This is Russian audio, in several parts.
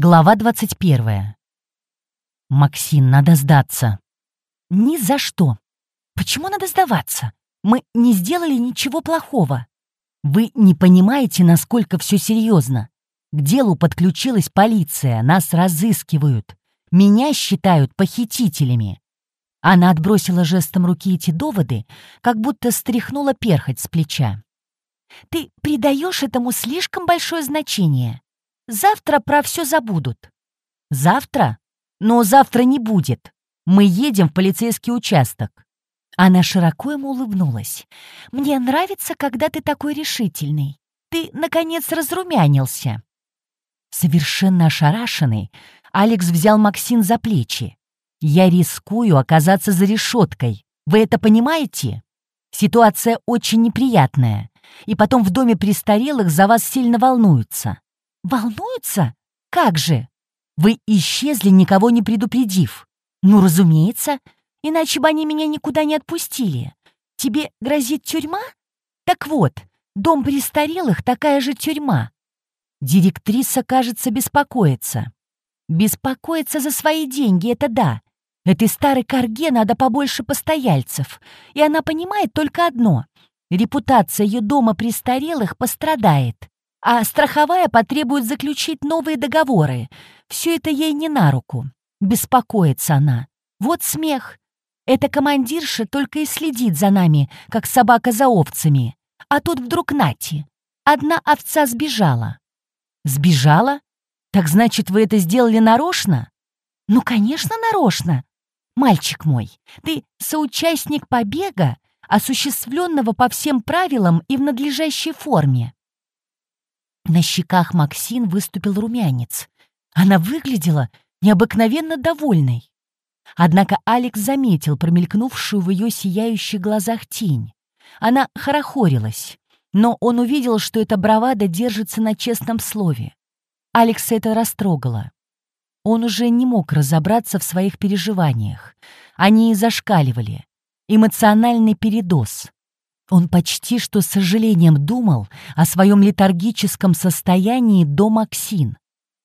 Глава 21. Максим, надо сдаться. Ни за что. Почему надо сдаваться? Мы не сделали ничего плохого. Вы не понимаете, насколько все серьезно. К делу подключилась полиция, нас разыскивают. Меня считают похитителями. Она отбросила жестом руки эти доводы, как будто стряхнула перхоть с плеча. Ты придаешь этому слишком большое значение. Завтра про все забудут. Завтра? Но завтра не будет. Мы едем в полицейский участок. Она широко ему улыбнулась. «Мне нравится, когда ты такой решительный. Ты, наконец, разрумянился». Совершенно ошарашенный, Алекс взял Максин за плечи. «Я рискую оказаться за решеткой. Вы это понимаете? Ситуация очень неприятная. И потом в доме престарелых за вас сильно волнуются. Волнуются? Как же? Вы исчезли, никого не предупредив. Ну, разумеется, иначе бы они меня никуда не отпустили. Тебе грозит тюрьма? Так вот, дом престарелых — такая же тюрьма. Директриса, кажется, беспокоится. Беспокоится за свои деньги, это да. Этой старой корге надо побольше постояльцев. И она понимает только одно — репутация ее дома престарелых пострадает а страховая потребует заключить новые договоры. Все это ей не на руку. Беспокоится она. Вот смех. Эта командирша только и следит за нами, как собака за овцами. А тут вдруг Нати. Одна овца сбежала. Сбежала? Так значит, вы это сделали нарочно? Ну, конечно, нарочно. Мальчик мой, ты соучастник побега, осуществленного по всем правилам и в надлежащей форме. На щеках Максин выступил румянец. Она выглядела необыкновенно довольной. Однако Алекс заметил промелькнувшую в ее сияющих глазах тень. Она хорохорилась, но он увидел, что эта бравада держится на честном слове. Алекса это растрогало. Он уже не мог разобраться в своих переживаниях. Они и зашкаливали. Эмоциональный передоз. Он почти что с сожалением думал о своем летаргическом состоянии до Максин,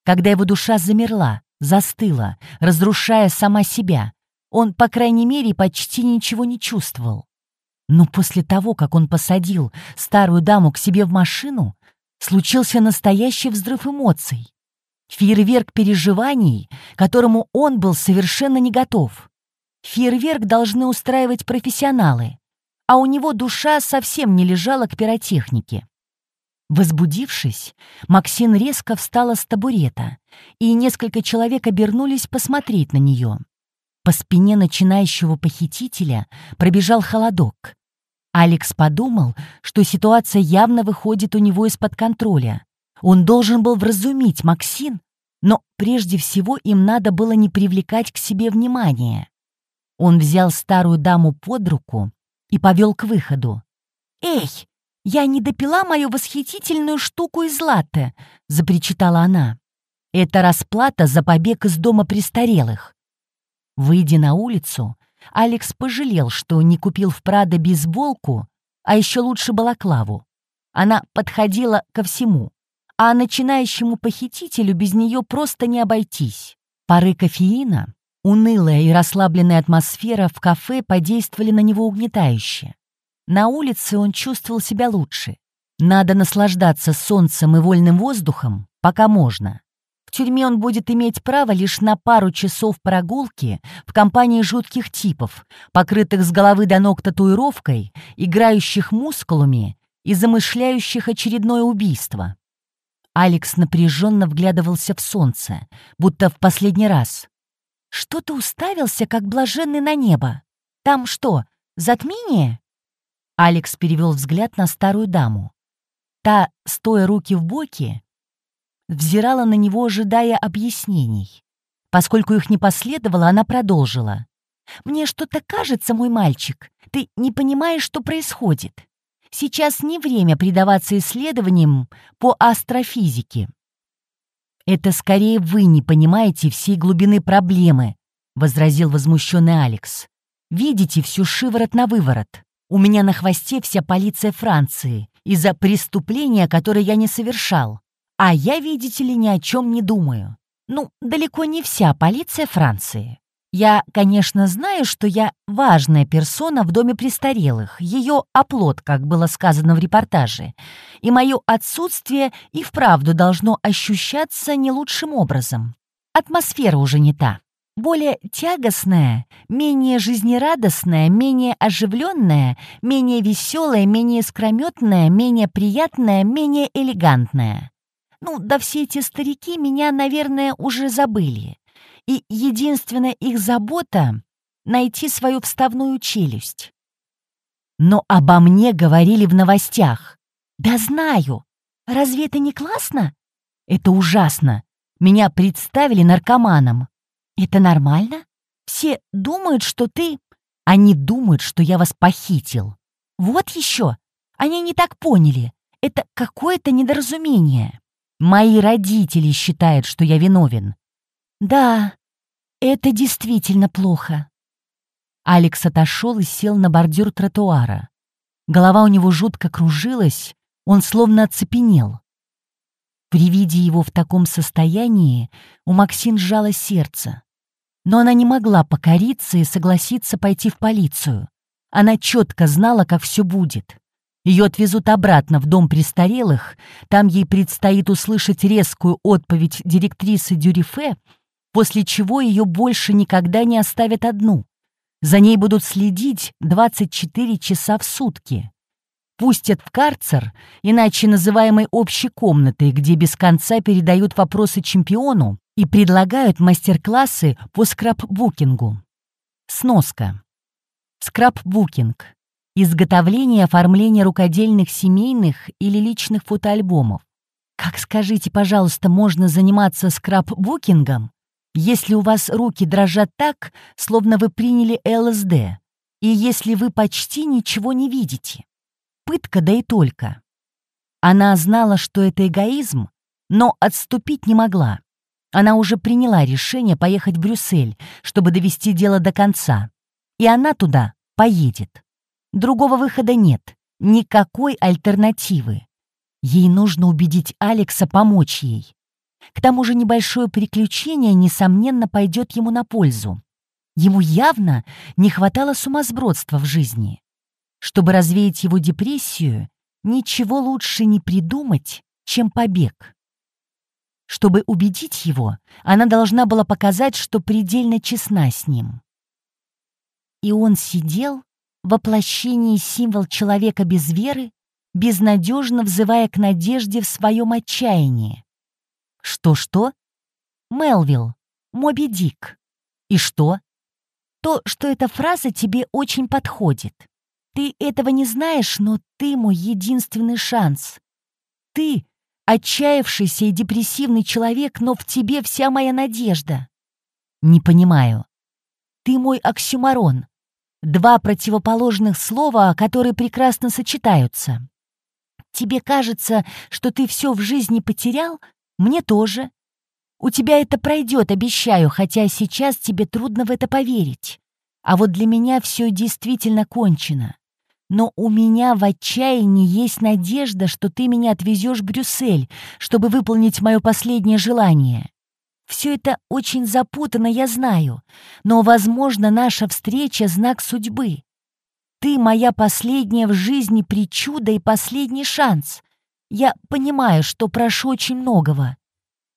когда его душа замерла, застыла, разрушая сама себя. Он, по крайней мере, почти ничего не чувствовал. Но после того, как он посадил старую даму к себе в машину, случился настоящий взрыв эмоций. Фейерверк переживаний, которому он был совершенно не готов. Фейерверк должны устраивать профессионалы — а у него душа совсем не лежала к пиротехнике. Возбудившись, Максин резко встала с табурета, и несколько человек обернулись посмотреть на нее. По спине начинающего похитителя пробежал холодок. Алекс подумал, что ситуация явно выходит у него из-под контроля. Он должен был вразумить Максин, но прежде всего им надо было не привлекать к себе внимания. Он взял старую даму под руку и повел к выходу. «Эй, я не допила мою восхитительную штуку из латте!» — запричитала она. «Это расплата за побег из дома престарелых». Выйдя на улицу, Алекс пожалел, что не купил в Прадо бейсболку, а еще лучше балаклаву. Она подходила ко всему, а начинающему похитителю без нее просто не обойтись. Пары кофеина Унылая и расслабленная атмосфера в кафе подействовали на него угнетающе. На улице он чувствовал себя лучше. Надо наслаждаться солнцем и вольным воздухом, пока можно. В тюрьме он будет иметь право лишь на пару часов прогулки в компании жутких типов, покрытых с головы до ног татуировкой, играющих мускулами и замышляющих очередное убийство. Алекс напряженно вглядывался в солнце, будто в последний раз. Что ты уставился, как блаженный на небо? Там что, затмение?» Алекс перевел взгляд на старую даму. Та, стоя руки в боки, взирала на него, ожидая объяснений. Поскольку их не последовало, она продолжила. «Мне что-то кажется, мой мальчик, ты не понимаешь, что происходит. Сейчас не время предаваться исследованиям по астрофизике. «Это скорее вы не понимаете всей глубины проблемы», — возразил возмущенный Алекс. «Видите всю шиворот на выворот. У меня на хвосте вся полиция Франции из-за преступления, которое я не совершал. А я, видите ли, ни о чем не думаю. Ну, далеко не вся полиция Франции. Я, конечно, знаю, что я важная персона в доме престарелых, ее оплот, как было сказано в репортаже, и мое отсутствие и вправду должно ощущаться не лучшим образом. Атмосфера уже не та. Более тягостная, менее жизнерадостная, менее оживленная, менее веселая, менее скрометная, менее приятная, менее элегантная. Ну, да все эти старики меня, наверное, уже забыли. И единственная их забота — найти свою вставную челюсть. Но обо мне говорили в новостях. Да знаю. Разве это не классно? Это ужасно. Меня представили наркоманом. Это нормально? Все думают, что ты... Они думают, что я вас похитил. Вот еще. Они не так поняли. Это какое-то недоразумение. Мои родители считают, что я виновен. Да, это действительно плохо. Алекс отошел и сел на бордюр тротуара. Голова у него жутко кружилась, он словно оцепенел. При виде его в таком состоянии у Максин сжало сердце. Но она не могла покориться и согласиться пойти в полицию. Она четко знала, как все будет. Ее отвезут обратно в дом престарелых, там ей предстоит услышать резкую отповедь директрисы Дюрифе, после чего ее больше никогда не оставят одну. За ней будут следить 24 часа в сутки. Пустят в карцер, иначе называемой общей комнатой, где без конца передают вопросы чемпиону и предлагают мастер-классы по скраббукингу. Сноска. Скраббукинг изготовление и оформление рукодельных семейных или личных фотоальбомов. Как, скажите, пожалуйста, можно заниматься скраббукингом, если у вас руки дрожат так, словно вы приняли ЛСД, и если вы почти ничего не видите? Пытка да и только. Она знала, что это эгоизм, но отступить не могла. Она уже приняла решение поехать в Брюссель, чтобы довести дело до конца. И она туда поедет. Другого выхода нет, никакой альтернативы. Ей нужно убедить Алекса помочь ей. К тому же небольшое приключение, несомненно, пойдет ему на пользу. Ему явно не хватало сумасбродства в жизни. Чтобы развеять его депрессию, ничего лучше не придумать, чем побег. Чтобы убедить его, она должна была показать, что предельно честна с ним. И он сидел, воплощение символ человека без веры, безнадежно взывая к надежде в своем отчаянии. Что-что? Мелвилл, Моби Дик. И что? То, что эта фраза тебе очень подходит. Ты этого не знаешь, но ты мой единственный шанс. Ты — отчаявшийся и депрессивный человек, но в тебе вся моя надежда. Не понимаю. Ты мой оксюмарон, Два противоположных слова, которые прекрасно сочетаются. Тебе кажется, что ты все в жизни потерял? Мне тоже. У тебя это пройдет, обещаю, хотя сейчас тебе трудно в это поверить. А вот для меня все действительно кончено. Но у меня в отчаянии есть надежда, что ты меня отвезешь в Брюссель, чтобы выполнить мое последнее желание. Все это очень запутанно, я знаю, но, возможно, наша встреча — знак судьбы. Ты моя последняя в жизни причуда и последний шанс. Я понимаю, что прошу очень многого.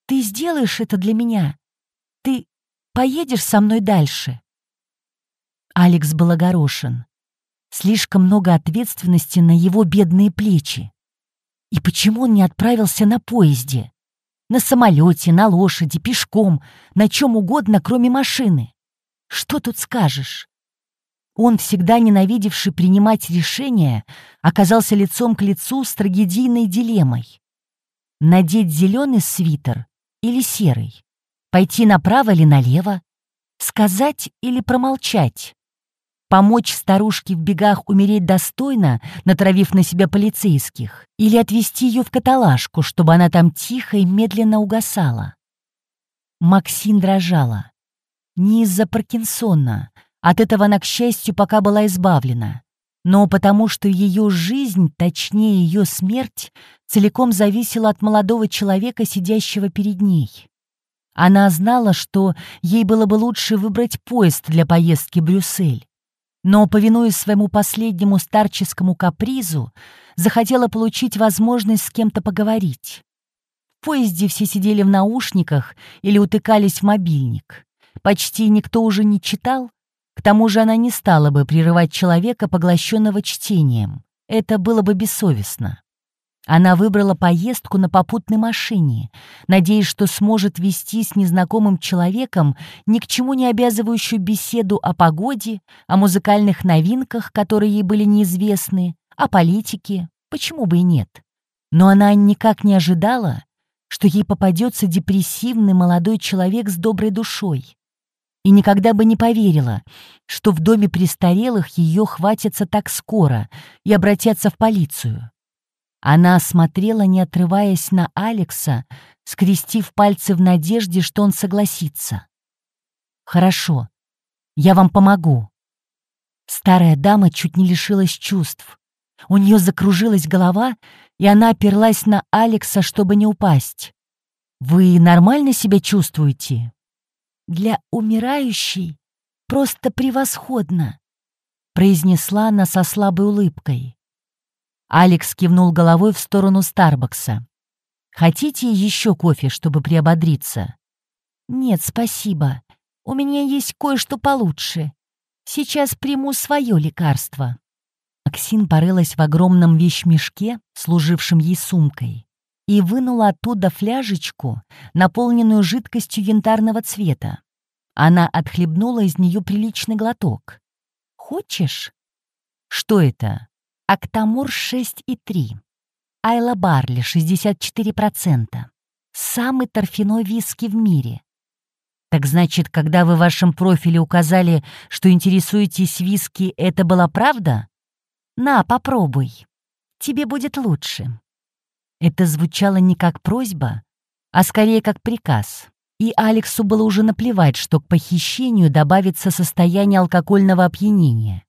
Ты сделаешь это для меня? Ты поедешь со мной дальше?» Алекс был огорошен. Слишком много ответственности на его бедные плечи. И почему он не отправился на поезде? На самолете, на лошади, пешком, на чем угодно, кроме машины. Что тут скажешь? Он, всегда ненавидевший принимать решения, оказался лицом к лицу с трагедийной дилеммой. Надеть зеленый свитер или серый? Пойти направо или налево? Сказать или промолчать? Помочь старушке в бегах умереть достойно, натравив на себя полицейских, или отвезти ее в каталажку, чтобы она там тихо и медленно угасала. Максин дрожала. Не из-за Паркинсона, от этого она, к счастью, пока была избавлена, но потому что ее жизнь, точнее ее смерть, целиком зависела от молодого человека, сидящего перед ней. Она знала, что ей было бы лучше выбрать поезд для поездки в Брюссель. Но, повинуясь своему последнему старческому капризу, захотела получить возможность с кем-то поговорить. В поезде все сидели в наушниках или утыкались в мобильник. Почти никто уже не читал. К тому же она не стала бы прерывать человека, поглощенного чтением. Это было бы бессовестно. Она выбрала поездку на попутной машине, надеясь, что сможет вести с незнакомым человеком ни к чему не обязывающую беседу о погоде, о музыкальных новинках, которые ей были неизвестны, о политике, почему бы и нет. Но она никак не ожидала, что ей попадется депрессивный молодой человек с доброй душой. И никогда бы не поверила, что в доме престарелых ее хватится так скоро и обратятся в полицию. Она смотрела, не отрываясь на Алекса, скрестив пальцы в надежде, что он согласится. «Хорошо, я вам помогу». Старая дама чуть не лишилась чувств. У нее закружилась голова, и она оперлась на Алекса, чтобы не упасть. «Вы нормально себя чувствуете?» «Для умирающей просто превосходно», — произнесла она со слабой улыбкой. Алекс кивнул головой в сторону Старбакса. «Хотите еще кофе, чтобы приободриться?» «Нет, спасибо. У меня есть кое-что получше. Сейчас приму свое лекарство». Максин порылась в огромном вещмешке, служившем ей сумкой, и вынула оттуда фляжечку, наполненную жидкостью янтарного цвета. Она отхлебнула из нее приличный глоток. «Хочешь?» «Что это?» Актамур 6,3. Айла Барли 64%. Самый торфяной виски в мире. Так значит, когда вы в вашем профиле указали, что интересуетесь виски, это была правда? На, попробуй. Тебе будет лучше. Это звучало не как просьба, а скорее как приказ. И Алексу было уже наплевать, что к похищению добавится состояние алкогольного опьянения.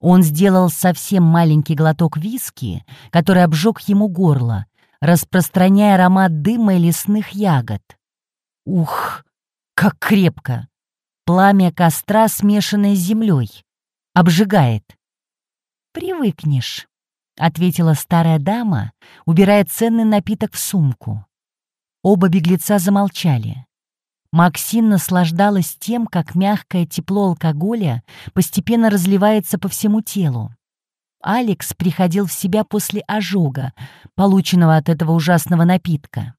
Он сделал совсем маленький глоток виски, который обжег ему горло, распространяя аромат дыма и лесных ягод. Ух, как крепко! Пламя костра, смешанное с землей. Обжигает. «Привыкнешь», — ответила старая дама, убирая ценный напиток в сумку. Оба беглеца замолчали. Максин наслаждалась тем, как мягкое тепло алкоголя постепенно разливается по всему телу. Алекс приходил в себя после ожога, полученного от этого ужасного напитка.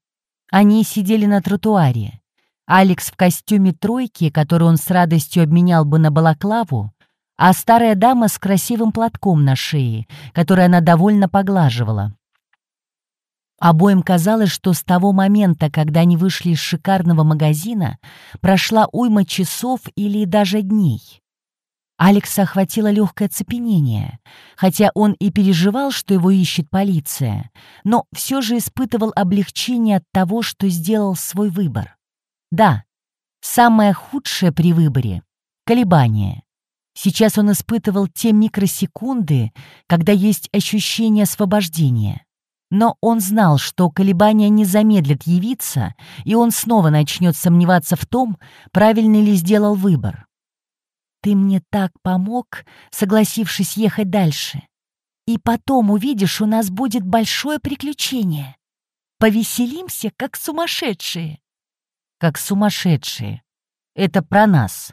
Они сидели на тротуаре. Алекс в костюме тройки, который он с радостью обменял бы на балаклаву, а старая дама с красивым платком на шее, который она довольно поглаживала. Обоим казалось, что с того момента, когда они вышли из шикарного магазина, прошла уйма часов или даже дней. Алекса охватило легкое цепенение, хотя он и переживал, что его ищет полиция, но все же испытывал облегчение от того, что сделал свой выбор. Да, самое худшее при выборе — колебание. Сейчас он испытывал те микросекунды, когда есть ощущение освобождения. Но он знал, что колебания не замедлят явиться, и он снова начнет сомневаться в том, правильный ли сделал выбор. «Ты мне так помог, согласившись ехать дальше. И потом, увидишь, у нас будет большое приключение. Повеселимся, как сумасшедшие». «Как сумасшедшие. Это про нас.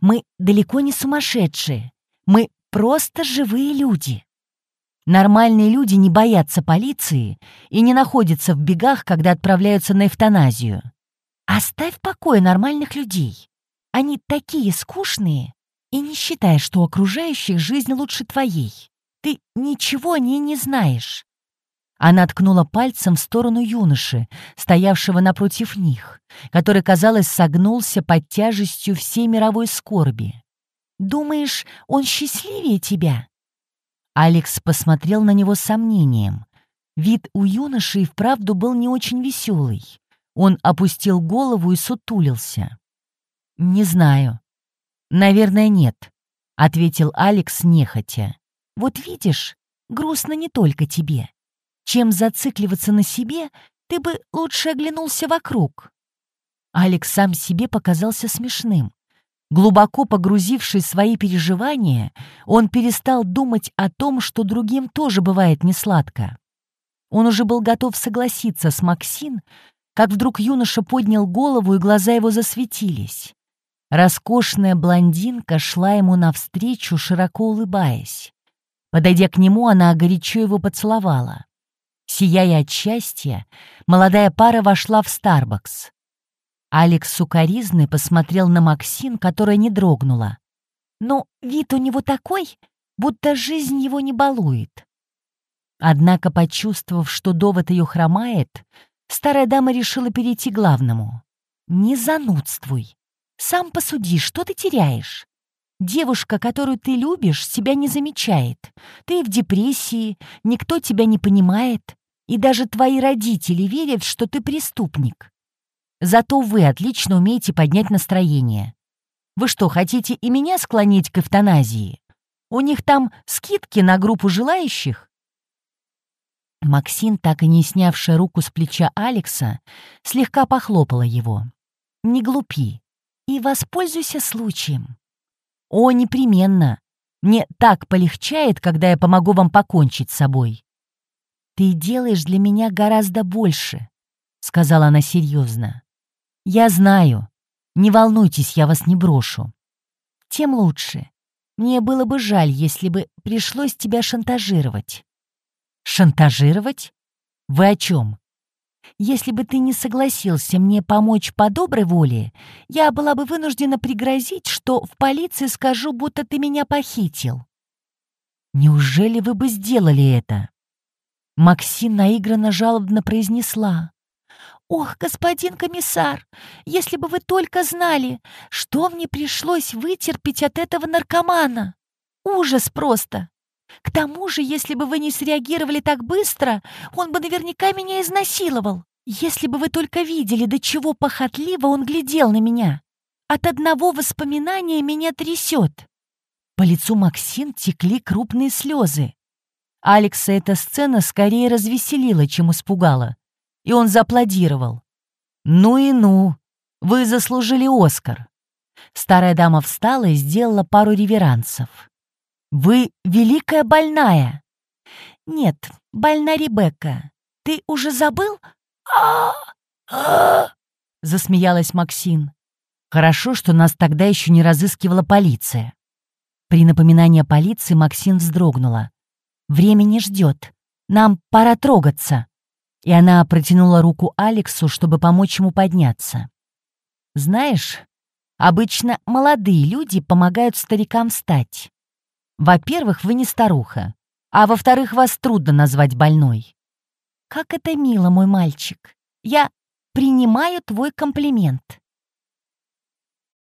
Мы далеко не сумасшедшие. Мы просто живые люди». Нормальные люди не боятся полиции и не находятся в бегах, когда отправляются на эвтаназию. Оставь в покое нормальных людей. Они такие скучные, и не считай, что окружающих жизнь лучше твоей. Ты ничего о ней не знаешь. Она ткнула пальцем в сторону юноши, стоявшего напротив них, который, казалось, согнулся под тяжестью всей мировой скорби. «Думаешь, он счастливее тебя?» Алекс посмотрел на него с сомнением. Вид у юноши и вправду был не очень веселый. Он опустил голову и сутулился. «Не знаю. Наверное, нет», — ответил Алекс нехотя. «Вот видишь, грустно не только тебе. Чем зацикливаться на себе, ты бы лучше оглянулся вокруг». Алекс сам себе показался смешным. Глубоко погрузившись в свои переживания, он перестал думать о том, что другим тоже бывает несладко. Он уже был готов согласиться с Максин, как вдруг юноша поднял голову, и глаза его засветились. Роскошная блондинка шла ему навстречу, широко улыбаясь. Подойдя к нему, она горячо его поцеловала. Сияя от счастья, молодая пара вошла в Старбакс. Алекс сукоризный посмотрел на Максин, которая не дрогнула. Но вид у него такой, будто жизнь его не балует. Однако, почувствовав, что довод ее хромает, старая дама решила перейти к главному. «Не занудствуй. Сам посуди, что ты теряешь? Девушка, которую ты любишь, себя не замечает. Ты в депрессии, никто тебя не понимает, и даже твои родители верят, что ты преступник. Зато вы отлично умеете поднять настроение. Вы что, хотите и меня склонить к эвтаназии? У них там скидки на группу желающих? Максим, так и не снявшая руку с плеча Алекса, слегка похлопала его. «Не глупи и воспользуйся случаем». «О, непременно! Мне так полегчает, когда я помогу вам покончить с собой». «Ты делаешь для меня гораздо больше», — сказала она серьезно. «Я знаю. Не волнуйтесь, я вас не брошу. Тем лучше. Мне было бы жаль, если бы пришлось тебя шантажировать. Шантажировать? Вы о чем? Если бы ты не согласился мне помочь по доброй воле, я была бы вынуждена пригрозить, что в полиции скажу, будто ты меня похитил. Неужели вы бы сделали это? Максим наигранно жалобно произнесла. «Ох, господин комиссар, если бы вы только знали, что мне пришлось вытерпеть от этого наркомана! Ужас просто! К тому же, если бы вы не среагировали так быстро, он бы наверняка меня изнасиловал. Если бы вы только видели, до чего похотливо он глядел на меня. От одного воспоминания меня трясет. По лицу Максин текли крупные слезы. Алекса эта сцена скорее развеселила, чем испугала. И он зааплодировал. «Ну и ну! Вы заслужили Оскар!» Старая дама встала и сделала пару реверансов. Вы великая больная. Нет, больна Ребекка. Ты уже забыл? Засмеялась Максин. Хорошо, что нас тогда еще не разыскивала полиция. При напоминании о полиции Максин вздрогнула. Время не ждет. Нам пора трогаться. И она протянула руку Алексу, чтобы помочь ему подняться. Знаешь, обычно молодые люди помогают старикам встать. Во-первых, вы не старуха, а во-вторых, вас трудно назвать больной. Как это мило, мой мальчик. Я принимаю твой комплимент.